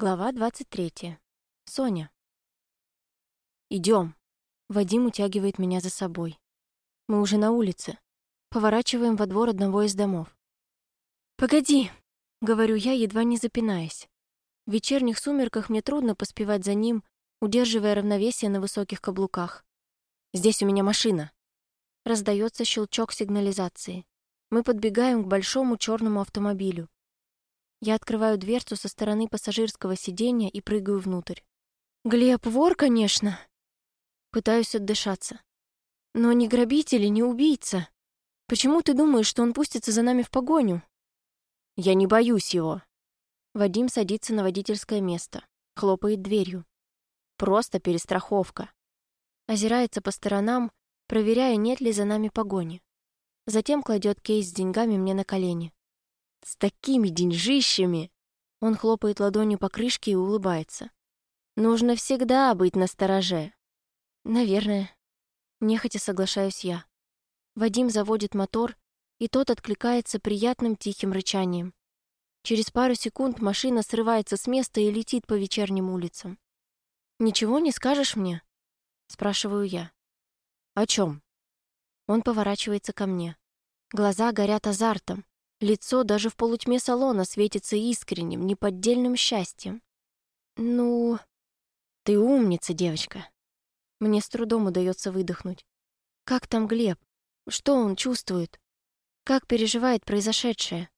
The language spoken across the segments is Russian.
Глава 23. Соня. Идем. Вадим утягивает меня за собой. Мы уже на улице. Поворачиваем во двор одного из домов. «Погоди!» — говорю я, едва не запинаясь. В вечерних сумерках мне трудно поспевать за ним, удерживая равновесие на высоких каблуках. «Здесь у меня машина!» Раздается щелчок сигнализации. Мы подбегаем к большому черному автомобилю. Я открываю дверцу со стороны пассажирского сиденья и прыгаю внутрь. «Глеб, вор, конечно!» Пытаюсь отдышаться. «Но не грабитель и не убийца. Почему ты думаешь, что он пустится за нами в погоню?» «Я не боюсь его». Вадим садится на водительское место, хлопает дверью. «Просто перестраховка». Озирается по сторонам, проверяя, нет ли за нами погони. Затем кладет кейс с деньгами мне на колени. С такими деньжищами!» Он хлопает ладонью по крышке и улыбается. «Нужно всегда быть настороже». «Наверное». Нехотя соглашаюсь я. Вадим заводит мотор, и тот откликается приятным тихим рычанием. Через пару секунд машина срывается с места и летит по вечерним улицам. «Ничего не скажешь мне?» — спрашиваю я. «О чем?» Он поворачивается ко мне. Глаза горят азартом. Лицо даже в полутьме салона светится искренним, неподдельным счастьем. «Ну...» «Ты умница, девочка!» Мне с трудом удается выдохнуть. «Как там Глеб? Что он чувствует? Как переживает произошедшее?»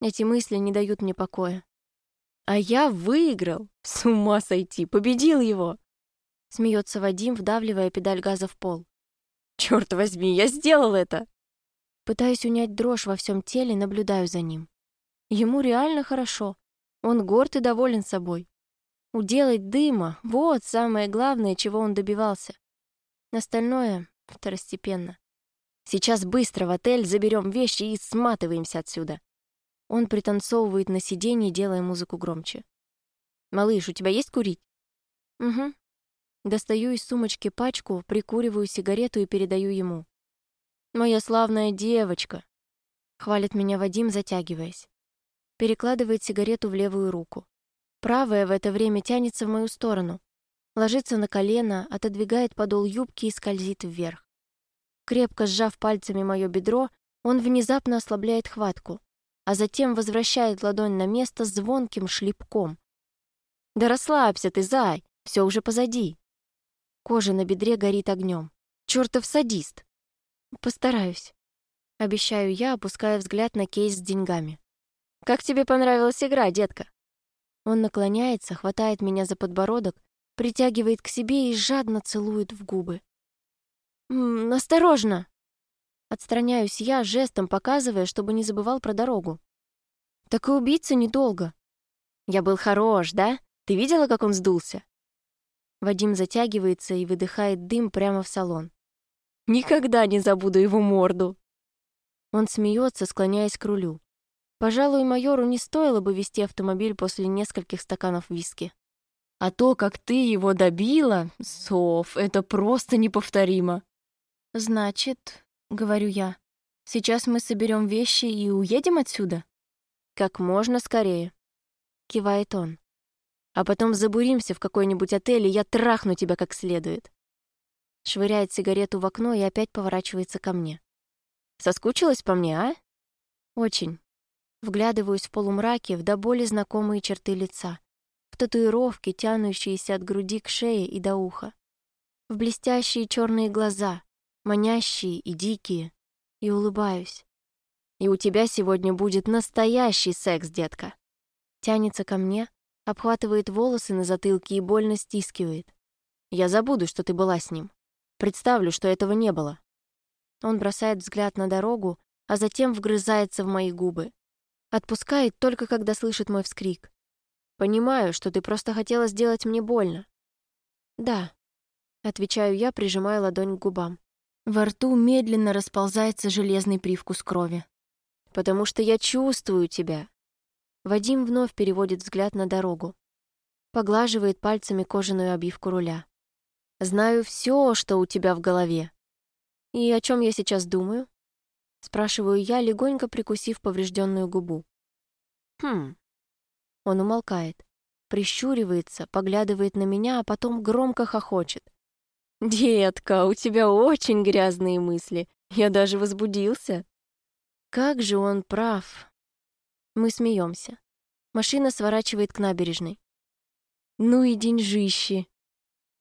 Эти мысли не дают мне покоя. «А я выиграл! С ума сойти! Победил его!» Смеется Вадим, вдавливая педаль газа в пол. «Черт возьми, я сделал это!» Пытаюсь унять дрожь во всем теле, наблюдаю за ним. Ему реально хорошо. Он горд и доволен собой. Уделать дыма — вот самое главное, чего он добивался. Остальное — второстепенно. Сейчас быстро в отель заберем вещи и сматываемся отсюда. Он пританцовывает на сиденье, делая музыку громче. «Малыш, у тебя есть курить?» «Угу». Достаю из сумочки пачку, прикуриваю сигарету и передаю ему. «Моя славная девочка!» — хвалит меня Вадим, затягиваясь. Перекладывает сигарету в левую руку. Правая в это время тянется в мою сторону, ложится на колено, отодвигает подол юбки и скользит вверх. Крепко сжав пальцами мое бедро, он внезапно ослабляет хватку, а затем возвращает ладонь на место звонким шлепком. «Да расслабься ты, зай, все уже позади!» Кожа на бедре горит огнем. Чертов садист! Постараюсь. Обещаю я, опуская взгляд на кейс с деньгами. «Как тебе понравилась игра, детка?» Он наклоняется, хватает меня за подбородок, притягивает к себе и жадно целует в губы. «М -м, «Осторожно!» Отстраняюсь я, жестом показывая, чтобы не забывал про дорогу. «Так и убиться недолго». «Я был хорош, да? Ты видела, как он сдулся?» Вадим затягивается и выдыхает дым прямо в салон. Никогда не забуду его морду. Он смеется, склоняясь к рулю. Пожалуй, майору не стоило бы вести автомобиль после нескольких стаканов виски. А то, как ты его добила, Соф, это просто неповторимо. Значит, говорю я, сейчас мы соберем вещи и уедем отсюда? Как можно скорее. Кивает он. А потом забуримся в какой-нибудь отель, и я трахну тебя как следует швыряет сигарету в окно и опять поворачивается ко мне. «Соскучилась по мне, а?» «Очень». Вглядываюсь в полумраке в до боли знакомые черты лица, в татуировки, тянущиеся от груди к шее и до уха, в блестящие черные глаза, манящие и дикие, и улыбаюсь. «И у тебя сегодня будет настоящий секс, детка!» Тянется ко мне, обхватывает волосы на затылке и больно стискивает. «Я забуду, что ты была с ним. Представлю, что этого не было. Он бросает взгляд на дорогу, а затем вгрызается в мои губы. Отпускает только когда слышит мой вскрик. Понимаю, что ты просто хотела сделать мне больно. Да, отвечаю я, прижимая ладонь к губам. Во рту медленно расползается железный привкус крови. Потому что я чувствую тебя. Вадим вновь переводит взгляд на дорогу. Поглаживает пальцами кожаную обивку руля. Знаю все, что у тебя в голове. И о чем я сейчас думаю? Спрашиваю я, легонько прикусив поврежденную губу. Хм. Он умолкает. прищуривается, поглядывает на меня, а потом громко хохочет. «Детка, у тебя очень грязные мысли. Я даже возбудился». Как же он прав. Мы смеемся. Машина сворачивает к набережной. Ну и деньжищи.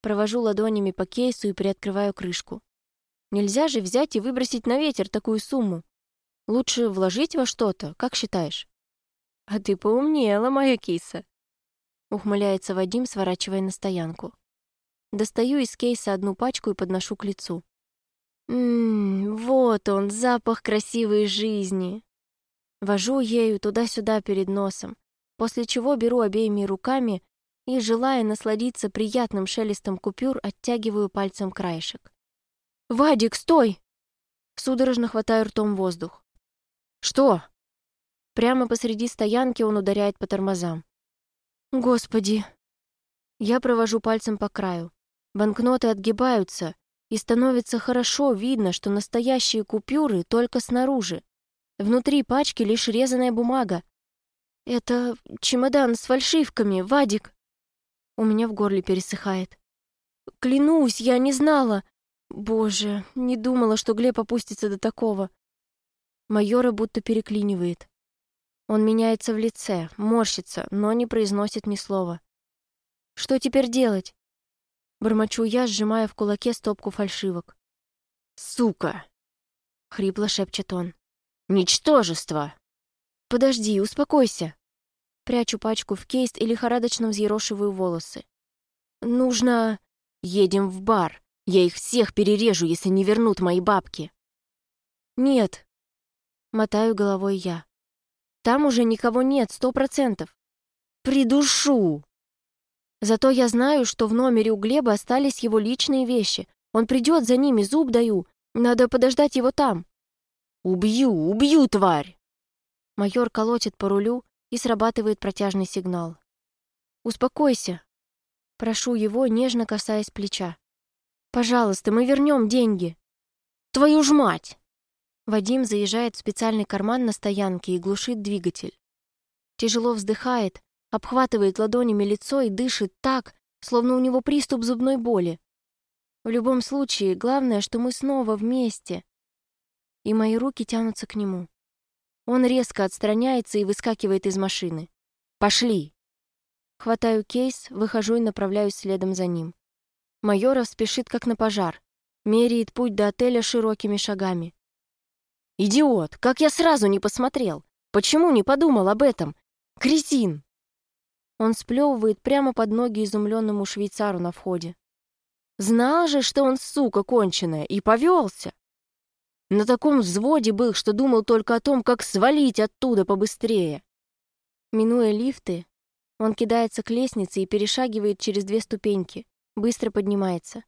Провожу ладонями по кейсу и приоткрываю крышку. Нельзя же взять и выбросить на ветер такую сумму. Лучше вложить во что-то, как считаешь? А ты поумнела, моя киса. Ухмыляется Вадим, сворачивая на стоянку. Достаю из кейса одну пачку и подношу к лицу. Ммм, вот он, запах красивой жизни. Вожу ею туда-сюда перед носом, после чего беру обеими руками и, желая насладиться приятным шелестом купюр, оттягиваю пальцем краешек. «Вадик, стой!» Судорожно хватаю ртом воздух. «Что?» Прямо посреди стоянки он ударяет по тормозам. «Господи!» Я провожу пальцем по краю. Банкноты отгибаются, и становится хорошо видно, что настоящие купюры только снаружи. Внутри пачки лишь резаная бумага. «Это чемодан с фальшивками, Вадик!» У меня в горле пересыхает. «Клянусь, я не знала! Боже, не думала, что Глеб опустится до такого!» Майора будто переклинивает. Он меняется в лице, морщится, но не произносит ни слова. «Что теперь делать?» Бормочу я, сжимая в кулаке стопку фальшивок. «Сука!» — хрипло шепчет он. «Ничтожество!» «Подожди, успокойся!» Прячу пачку в кейс и лихорадочно взъерошиваю волосы. «Нужно...» «Едем в бар. Я их всех перережу, если не вернут мои бабки». «Нет». Мотаю головой я. «Там уже никого нет, сто процентов». «Придушу!» Зато я знаю, что в номере у Глеба остались его личные вещи. Он придет за ними, зуб даю. Надо подождать его там. «Убью, убью, тварь!» Майор колотит по рулю, и срабатывает протяжный сигнал. «Успокойся!» Прошу его, нежно касаясь плеча. «Пожалуйста, мы вернем деньги!» «Твою ж мать!» Вадим заезжает в специальный карман на стоянке и глушит двигатель. Тяжело вздыхает, обхватывает ладонями лицо и дышит так, словно у него приступ зубной боли. В любом случае, главное, что мы снова вместе. И мои руки тянутся к нему. Он резко отстраняется и выскакивает из машины. «Пошли!» Хватаю кейс, выхожу и направляюсь следом за ним. Майоров спешит как на пожар, меряет путь до отеля широкими шагами. «Идиот! Как я сразу не посмотрел! Почему не подумал об этом? Кретин!» Он сплевывает прямо под ноги изумленному швейцару на входе. Знал же, что он сука конченая, и повелся. На таком взводе был, что думал только о том, как свалить оттуда побыстрее. Минуя лифты, он кидается к лестнице и перешагивает через две ступеньки, быстро поднимается.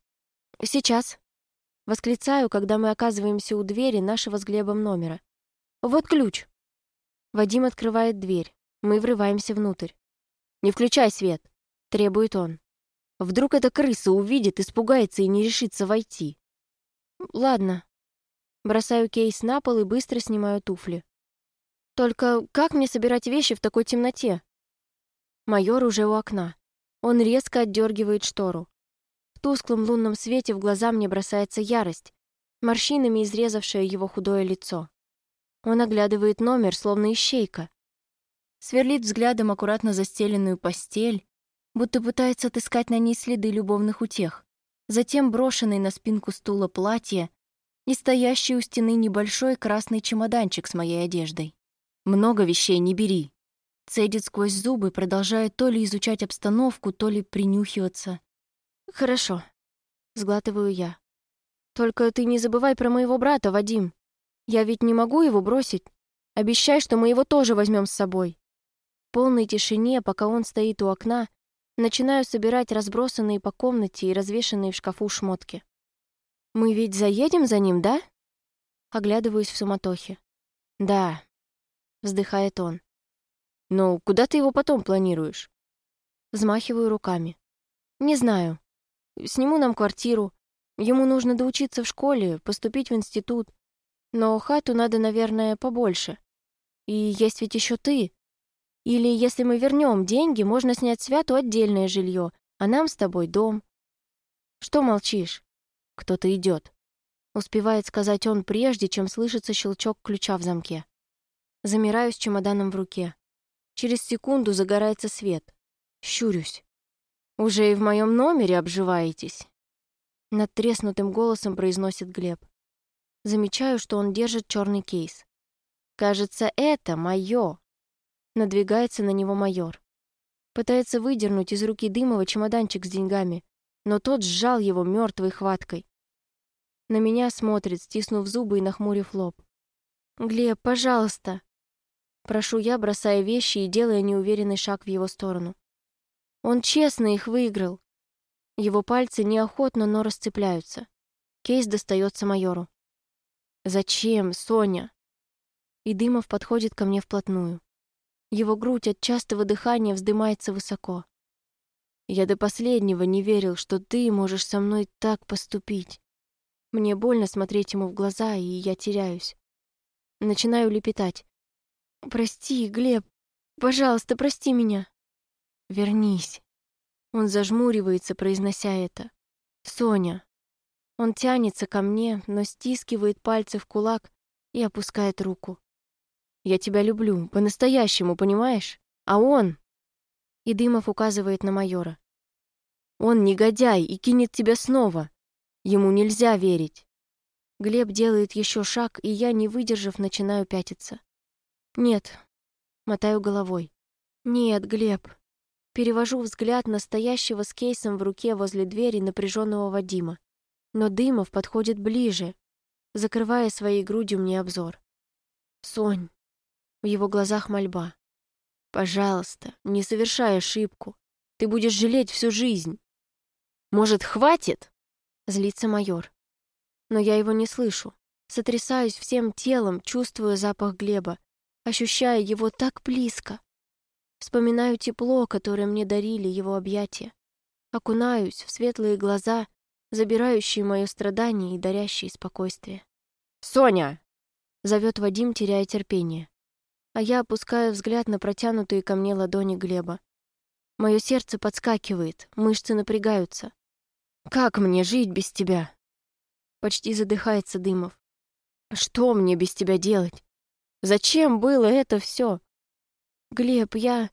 «Сейчас!» Восклицаю, когда мы оказываемся у двери нашего с Глебом номера. «Вот ключ!» Вадим открывает дверь. Мы врываемся внутрь. «Не включай свет!» — требует он. «Вдруг эта крыса увидит, испугается и не решится войти». «Ладно». Бросаю кейс на пол и быстро снимаю туфли. «Только как мне собирать вещи в такой темноте?» Майор уже у окна. Он резко отдергивает штору. В тусклом лунном свете в глаза мне бросается ярость, морщинами изрезавшая его худое лицо. Он оглядывает номер, словно ищейка сверлит взглядом аккуратно застеленную постель, будто пытается отыскать на ней следы любовных утех, затем брошенный на спинку стула платье и стоящий у стены небольшой красный чемоданчик с моей одеждой. «Много вещей не бери», цедит сквозь зубы, продолжая то ли изучать обстановку, то ли принюхиваться. «Хорошо», — сглатываю я. «Только ты не забывай про моего брата, Вадим. Я ведь не могу его бросить. Обещай, что мы его тоже возьмем с собой» полной тишине, пока он стоит у окна, начинаю собирать разбросанные по комнате и развешанные в шкафу шмотки. «Мы ведь заедем за ним, да?» Оглядываюсь в суматохе. «Да», — вздыхает он. «Ну, куда ты его потом планируешь?» Взмахиваю руками. «Не знаю. Сниму нам квартиру. Ему нужно доучиться в школе, поступить в институт. Но хату надо, наверное, побольше. И есть ведь еще ты. Или если мы вернем деньги, можно снять Святу отдельное жилье, а нам с тобой дом. Что молчишь? Кто-то идет. Успевает сказать он прежде, чем слышится щелчок ключа в замке. Замираю с чемоданом в руке. Через секунду загорается свет. Щурюсь. «Уже и в моем номере обживаетесь?» Над треснутым голосом произносит Глеб. Замечаю, что он держит черный кейс. «Кажется, это мое!» Надвигается на него майор. Пытается выдернуть из руки Дымова чемоданчик с деньгами, но тот сжал его мертвой хваткой. На меня смотрит, стиснув зубы и нахмурив лоб. «Глеб, пожалуйста!» Прошу я, бросая вещи и делая неуверенный шаг в его сторону. Он честно их выиграл. Его пальцы неохотно, но расцепляются. Кейс достается майору. «Зачем, Соня?» И Дымов подходит ко мне вплотную. Его грудь от частого дыхания вздымается высоко. Я до последнего не верил, что ты можешь со мной так поступить. Мне больно смотреть ему в глаза, и я теряюсь. Начинаю лепетать. «Прости, Глеб, пожалуйста, прости меня». «Вернись». Он зажмуривается, произнося это. «Соня». Он тянется ко мне, но стискивает пальцы в кулак и опускает руку. «Я тебя люблю, по-настоящему, понимаешь? А он...» И Дымов указывает на майора. «Он негодяй и кинет тебя снова. Ему нельзя верить». Глеб делает еще шаг, и я, не выдержав, начинаю пятиться. «Нет», — мотаю головой. «Нет, Глеб, Перевожу взгляд на стоящего с кейсом в руке возле двери напряженного Вадима. Но Дымов подходит ближе, закрывая своей грудью мне обзор. «Сонь!» В его глазах мольба. «Пожалуйста, не совершай ошибку. Ты будешь жалеть всю жизнь». «Может, хватит?» Злится майор. Но я его не слышу. Сотрясаюсь всем телом, чувствуя запах Глеба, ощущая его так близко. Вспоминаю тепло, которое мне дарили его объятия. Окунаюсь в светлые глаза, забирающие мое страдание и дарящие спокойствие. «Соня!» — зовет Вадим, теряя терпение. А я опускаю взгляд на протянутые ко мне ладони Глеба. Мое сердце подскакивает, мышцы напрягаются. «Как мне жить без тебя?» Почти задыхается Дымов. «Что мне без тебя делать? Зачем было это все? «Глеб, я...»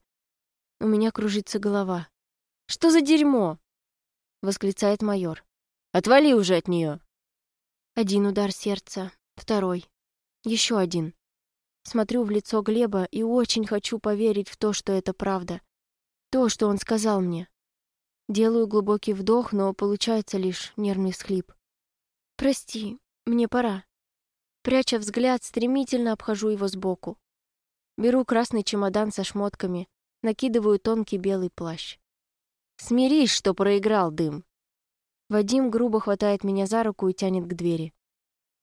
У меня кружится голова. «Что за дерьмо?» Восклицает майор. «Отвали уже от нее!» Один удар сердца, второй. Еще один. Смотрю в лицо Глеба и очень хочу поверить в то, что это правда. То, что он сказал мне. Делаю глубокий вдох, но получается лишь нервный схлип. «Прости, мне пора». Пряча взгляд, стремительно обхожу его сбоку. Беру красный чемодан со шмотками, накидываю тонкий белый плащ. «Смирись, что проиграл дым!» Вадим грубо хватает меня за руку и тянет к двери.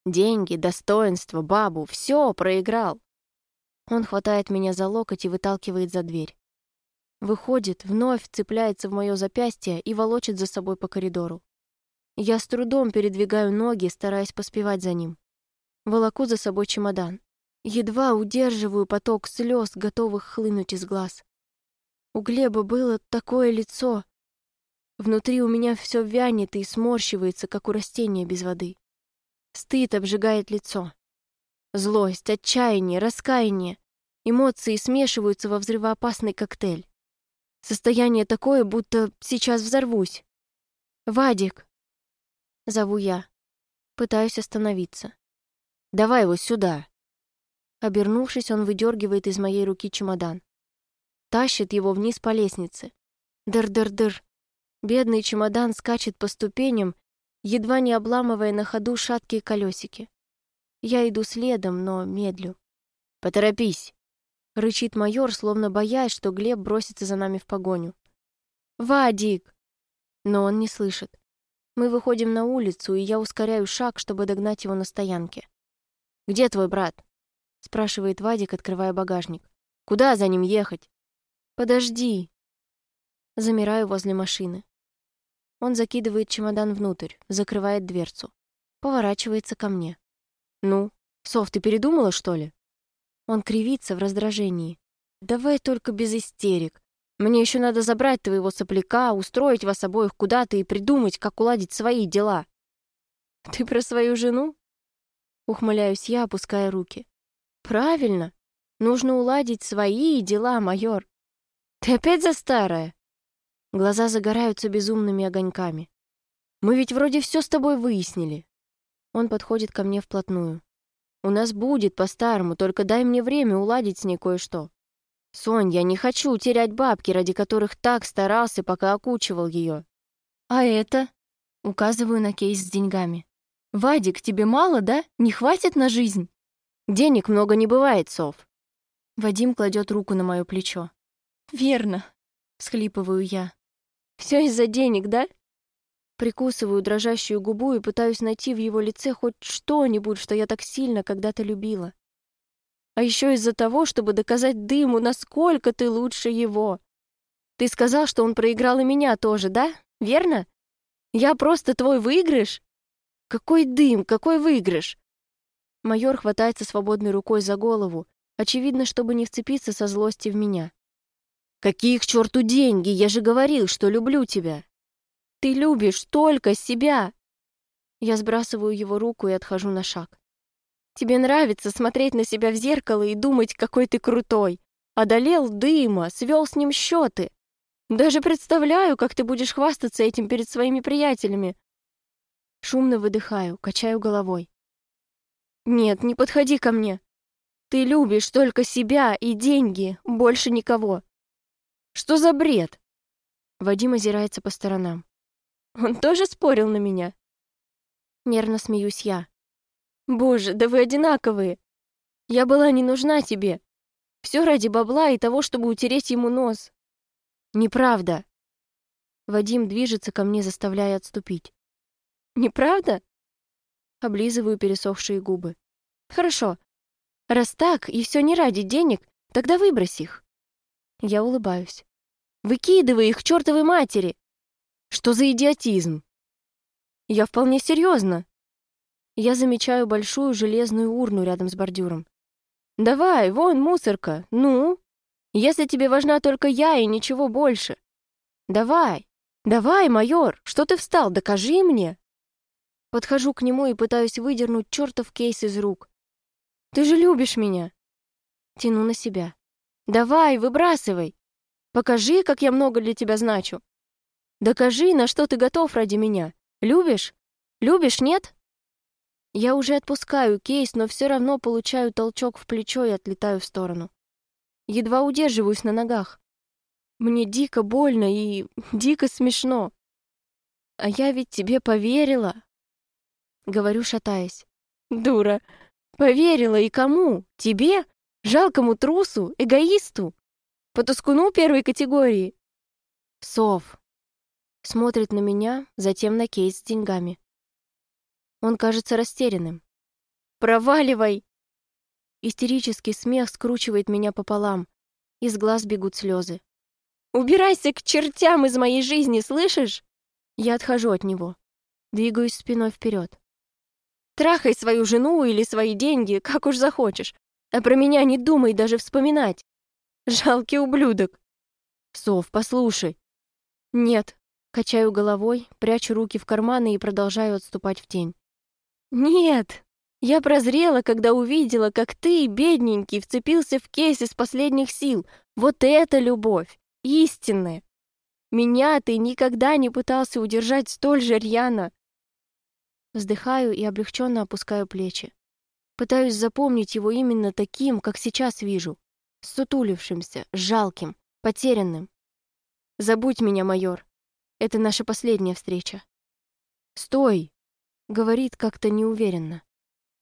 «Деньги, достоинство, бабу — все проиграл!» Он хватает меня за локоть и выталкивает за дверь. Выходит, вновь цепляется в мое запястье и волочит за собой по коридору. Я с трудом передвигаю ноги, стараясь поспевать за ним. Волоку за собой чемодан. Едва удерживаю поток слез, готовых хлынуть из глаз. У Глеба было такое лицо. Внутри у меня все вянет и сморщивается, как у растения без воды. Стыд обжигает лицо. Злость, отчаяние, раскаяние. Эмоции смешиваются во взрывоопасный коктейль. Состояние такое, будто сейчас взорвусь. «Вадик!» Зову я. Пытаюсь остановиться. «Давай его сюда!» Обернувшись, он выдергивает из моей руки чемодан. Тащит его вниз по лестнице. Дыр-дыр-дыр. Бедный чемодан скачет по ступеням, едва не обламывая на ходу шаткие колесики. Я иду следом, но медлю. «Поторопись!» — рычит майор, словно боясь, что Глеб бросится за нами в погоню. «Вадик!» Но он не слышит. Мы выходим на улицу, и я ускоряю шаг, чтобы догнать его на стоянке. «Где твой брат?» — спрашивает Вадик, открывая багажник. «Куда за ним ехать?» «Подожди». Замираю возле машины. Он закидывает чемодан внутрь, закрывает дверцу. Поворачивается ко мне. «Ну, Соф, ты передумала, что ли?» Он кривится в раздражении. давай только без истерик. Мне еще надо забрать твоего сопляка, устроить вас обоих куда-то и придумать, как уладить свои дела». «Ты про свою жену?» Ухмыляюсь я, опуская руки. «Правильно. Нужно уладить свои дела, майор. Ты опять за старое?» Глаза загораются безумными огоньками. «Мы ведь вроде все с тобой выяснили». Он подходит ко мне вплотную. «У нас будет по-старому, только дай мне время уладить с ней кое-что. Сонь, я не хочу терять бабки, ради которых так старался, пока окучивал ее. А это? Указываю на кейс с деньгами. Вадик, тебе мало, да? Не хватит на жизнь? Денег много не бывает, Сов. Вадим кладет руку на мое плечо. Верно, схлипываю я. Все из-за денег, да? Прикусываю дрожащую губу и пытаюсь найти в его лице хоть что-нибудь, что я так сильно когда-то любила. А еще из-за того, чтобы доказать Дыму, насколько ты лучше его. Ты сказал, что он проиграл и меня тоже, да? Верно? Я просто твой выигрыш? Какой дым, какой выигрыш? Майор хватается свободной рукой за голову, очевидно, чтобы не вцепиться со злости в меня. «Какие к черту деньги? Я же говорил, что люблю тебя!» «Ты любишь только себя!» Я сбрасываю его руку и отхожу на шаг. Тебе нравится смотреть на себя в зеркало и думать, какой ты крутой. Одолел дыма, свел с ним счеты. Даже представляю, как ты будешь хвастаться этим перед своими приятелями. Шумно выдыхаю, качаю головой. Нет, не подходи ко мне. Ты любишь только себя и деньги, больше никого. Что за бред? Вадим озирается по сторонам. Он тоже спорил на меня? Нервно смеюсь я. Боже, да вы одинаковые. Я была не нужна тебе. Все ради бабла и того, чтобы утереть ему нос. Неправда. Вадим движется ко мне, заставляя отступить. Неправда? Облизываю пересохшие губы. Хорошо. Раз так, и все не ради денег, тогда выбрось их. Я улыбаюсь. Выкидывай их к чертовой матери. Что за идиотизм? Я вполне серьезно. Я замечаю большую железную урну рядом с бордюром. «Давай, вон мусорка, ну? Если тебе важна только я и ничего больше. Давай, давай, майор, что ты встал, докажи мне!» Подхожу к нему и пытаюсь выдернуть чертов кейс из рук. «Ты же любишь меня!» Тяну на себя. «Давай, выбрасывай! Покажи, как я много для тебя значу! Докажи, на что ты готов ради меня! Любишь? Любишь, нет?» Я уже отпускаю кейс, но все равно получаю толчок в плечо и отлетаю в сторону. Едва удерживаюсь на ногах. Мне дико больно и дико смешно. А я ведь тебе поверила. Говорю, шатаясь. Дура. Поверила и кому? Тебе? Жалкому трусу? Эгоисту? Потускуну первой категории? Сов. Смотрит на меня, затем на кейс с деньгами. Он кажется растерянным. «Проваливай!» Истерический смех скручивает меня пополам. Из глаз бегут слезы. «Убирайся к чертям из моей жизни, слышишь?» Я отхожу от него. Двигаюсь спиной вперед. «Трахай свою жену или свои деньги, как уж захочешь. А про меня не думай даже вспоминать. Жалкий ублюдок!» «Сов, послушай!» «Нет». Качаю головой, прячу руки в карманы и продолжаю отступать в тень. «Нет, я прозрела, когда увидела, как ты, бедненький, вцепился в кейс из последних сил. Вот это любовь! Истинная! Меня ты никогда не пытался удержать столь же рьяно!» Вздыхаю и облегченно опускаю плечи. Пытаюсь запомнить его именно таким, как сейчас вижу. Сутулившимся, жалким, потерянным. «Забудь меня, майор. Это наша последняя встреча». «Стой!» Говорит как-то неуверенно.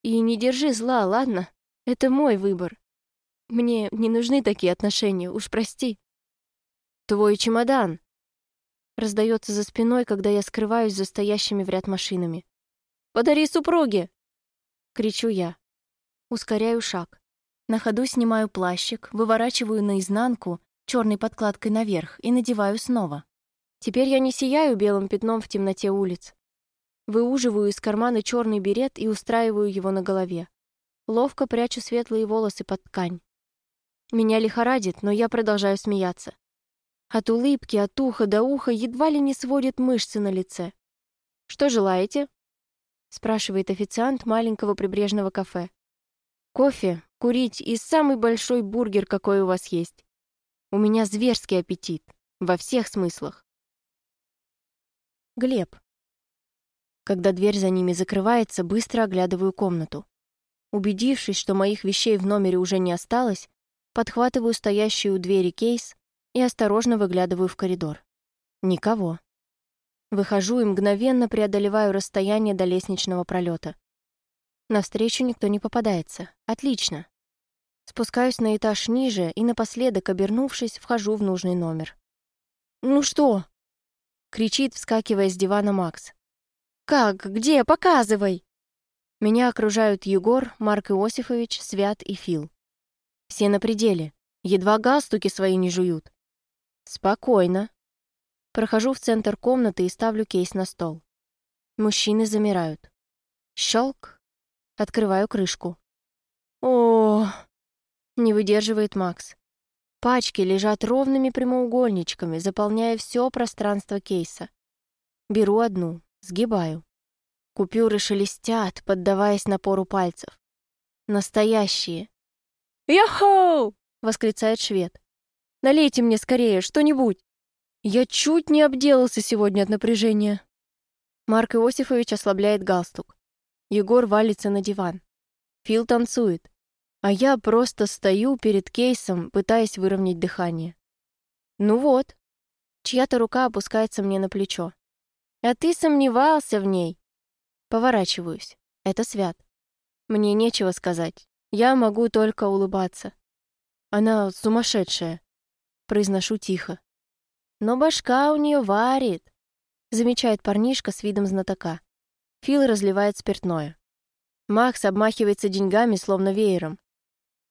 И не держи зла, ладно? Это мой выбор. Мне не нужны такие отношения, уж прости. Твой чемодан. Раздается за спиной, когда я скрываюсь за стоящими в ряд машинами. «Подари супруге!» Кричу я. Ускоряю шаг. На ходу снимаю плащик, выворачиваю наизнанку, черной подкладкой наверх, и надеваю снова. Теперь я не сияю белым пятном в темноте улиц. Выуживаю из кармана черный берет и устраиваю его на голове. Ловко прячу светлые волосы под ткань. Меня лихорадит, но я продолжаю смеяться. От улыбки, от уха до уха едва ли не сводит мышцы на лице. «Что желаете?» — спрашивает официант маленького прибрежного кафе. «Кофе, курить и самый большой бургер, какой у вас есть. У меня зверский аппетит, во всех смыслах». Глеб. Когда дверь за ними закрывается, быстро оглядываю комнату. Убедившись, что моих вещей в номере уже не осталось, подхватываю стоящий у двери кейс и осторожно выглядываю в коридор. Никого. Выхожу и мгновенно преодолеваю расстояние до лестничного пролета. Навстречу никто не попадается. Отлично. Спускаюсь на этаж ниже и напоследок, обернувшись, вхожу в нужный номер. «Ну что?» — кричит, вскакивая с дивана Макс. «Как? Где? Показывай!» Меня окружают Егор, Марк Иосифович, Свят и Фил. Все на пределе. Едва галстуки свои не жуют. Спокойно. Прохожу в центр комнаты и ставлю кейс на стол. Мужчины замирают. Щелк. Открываю крышку. О, не выдерживает Макс. Пачки лежат ровными прямоугольничками, заполняя все пространство кейса. Беру одну, сгибаю. Купюры шелестят, поддаваясь напору пальцев. Настоящие. «Яхоу!» — восклицает швед. «Налейте мне скорее что-нибудь. Я чуть не обделался сегодня от напряжения». Марк Иосифович ослабляет галстук. Егор валится на диван. Фил танцует. А я просто стою перед кейсом, пытаясь выровнять дыхание. Ну вот. Чья-то рука опускается мне на плечо. А ты сомневался в ней. Поворачиваюсь. Это Свят. Мне нечего сказать. Я могу только улыбаться. Она сумасшедшая. Произношу тихо. Но башка у нее варит. Замечает парнишка с видом знатока. Фил разливает спиртное. Макс обмахивается деньгами, словно веером.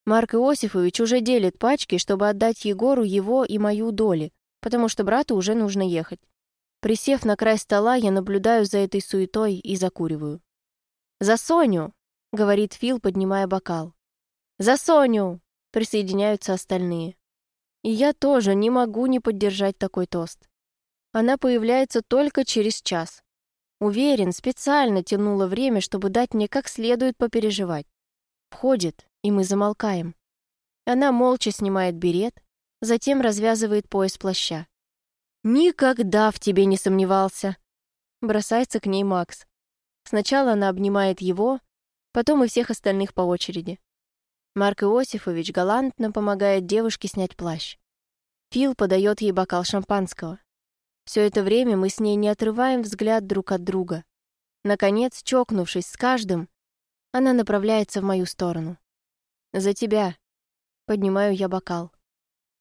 Марк Иосифович уже делит пачки, чтобы отдать Егору его и мою доли, потому что брату уже нужно ехать. Присев на край стола, я наблюдаю за этой суетой и закуриваю. «За Соню!» — говорит Фил, поднимая бокал. «За Соню!» — присоединяются остальные. И я тоже не могу не поддержать такой тост. Она появляется только через час. Уверен, специально тянула время, чтобы дать мне как следует попереживать. Входит, и мы замолкаем. Она молча снимает берет, затем развязывает пояс плаща. «Никогда в тебе не сомневался!» Бросается к ней Макс. Сначала она обнимает его, потом и всех остальных по очереди. Марк Иосифович галантно помогает девушке снять плащ. Фил подает ей бокал шампанского. Все это время мы с ней не отрываем взгляд друг от друга. Наконец, чокнувшись с каждым, она направляется в мою сторону. «За тебя!» Поднимаю я бокал.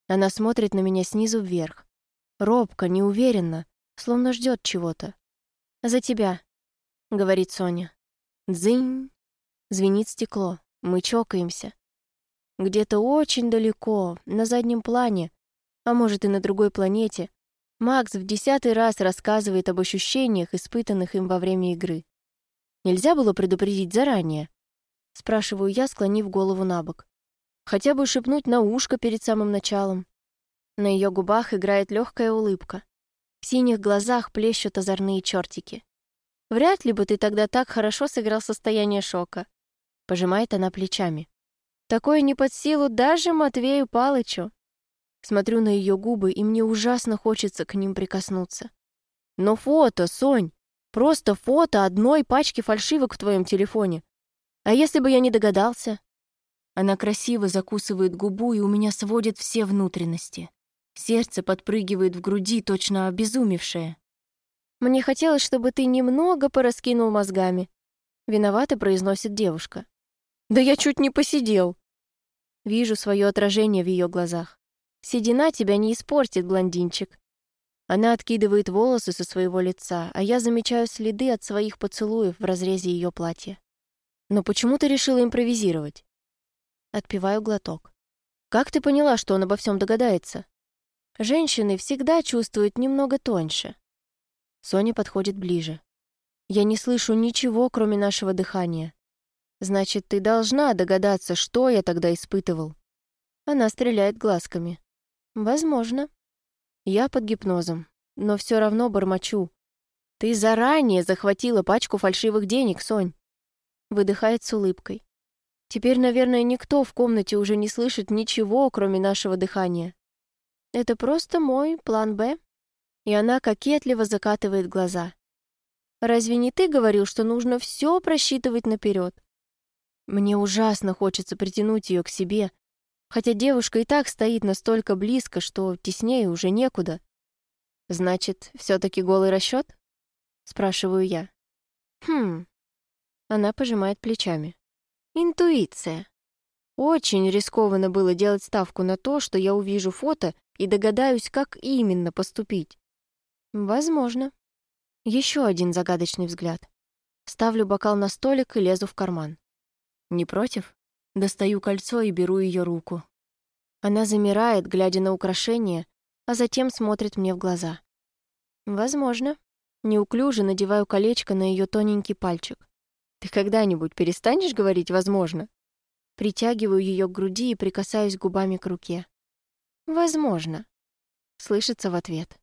Она смотрит на меня снизу вверх. Робко, неуверенно, словно ждет чего-то. «За тебя», — говорит Соня. «Дзынь!» Звенит стекло. Мы чокаемся. Где-то очень далеко, на заднем плане, а может и на другой планете, Макс в десятый раз рассказывает об ощущениях, испытанных им во время игры. Нельзя было предупредить заранее? Спрашиваю я, склонив голову на бок. Хотя бы шепнуть на ушко перед самым началом. На ее губах играет легкая улыбка. В синих глазах плещут озорные чертики. «Вряд ли бы ты тогда так хорошо сыграл состояние шока», — пожимает она плечами. «Такое не под силу даже Матвею Палычу». Смотрю на ее губы, и мне ужасно хочется к ним прикоснуться. «Но фото, Сонь! Просто фото одной пачки фальшивок в твоем телефоне. А если бы я не догадался?» Она красиво закусывает губу, и у меня сводит все внутренности. Сердце подпрыгивает в груди, точно обезумевшее. «Мне хотелось, чтобы ты немного пораскинул мозгами», — виновато произносит девушка. «Да я чуть не посидел». Вижу свое отражение в ее глазах. «Седина тебя не испортит, блондинчик». Она откидывает волосы со своего лица, а я замечаю следы от своих поцелуев в разрезе ее платья. «Но почему ты решила импровизировать?» Отпиваю глоток. «Как ты поняла, что он обо всем догадается?» Женщины всегда чувствуют немного тоньше. Соня подходит ближе. Я не слышу ничего, кроме нашего дыхания. Значит, ты должна догадаться, что я тогда испытывал. Она стреляет глазками. Возможно. Я под гипнозом, но все равно бормочу. Ты заранее захватила пачку фальшивых денег, Сонь. Выдыхает с улыбкой. Теперь, наверное, никто в комнате уже не слышит ничего, кроме нашего дыхания. Это просто мой план «Б». И она кокетливо закатывает глаза. Разве не ты говорил, что нужно все просчитывать наперед? Мне ужасно хочется притянуть ее к себе, хотя девушка и так стоит настолько близко, что теснее уже некуда. Значит, все-таки голый расчет? Спрашиваю я. Хм. Она пожимает плечами. Интуиция. Очень рискованно было делать ставку на то, что я увижу фото и догадаюсь, как именно поступить. Возможно. Еще один загадочный взгляд. Ставлю бокал на столик и лезу в карман. Не против? Достаю кольцо и беру ее руку. Она замирает, глядя на украшение, а затем смотрит мне в глаза. Возможно. Неуклюже надеваю колечко на ее тоненький пальчик. Ты когда-нибудь перестанешь говорить «возможно»? Притягиваю ее к груди и прикасаюсь губами к руке. «Возможно», — слышится в ответ.